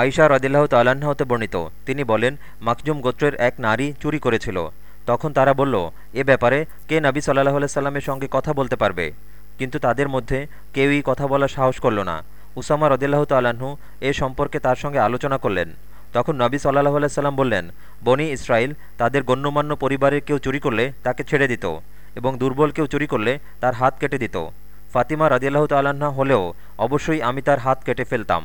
আইসা রদিল্লাহ তালাহতে হতে বর্ণিত। তিনি বলেন, মাকজুম গোত্রের এক নারী চুরি করেছিল। তখন তারা বলল, এ ব্যাপারে কে নাবি সাল্লাহ সাল্লামের সঙ্গে কথা বলতে পারবে? কিন্তু তাদের মধ্যে কেউই কথা বলার সাহস করল না। উসামা রদিল্লাহ তালাহু এ সম্পর্কে তার সঙ্গে আলোচনা করলেন। তখন নবী সাল্লাহ সাল্লাম বললেন, বনি ইসরায়েল তাদের গণ্যমান্য পরিবারের কেউ চুরি করলে তাকে ছেড়ে দিত এবং দুর্বল কেউ চুরি করলে তার হাত কেটে দিত। ফাতিমা রদিয়াল্লাহ তাল্লাহ্ন হলেও অবশ্যই আমি তার হাত কেটে ফেলতাম।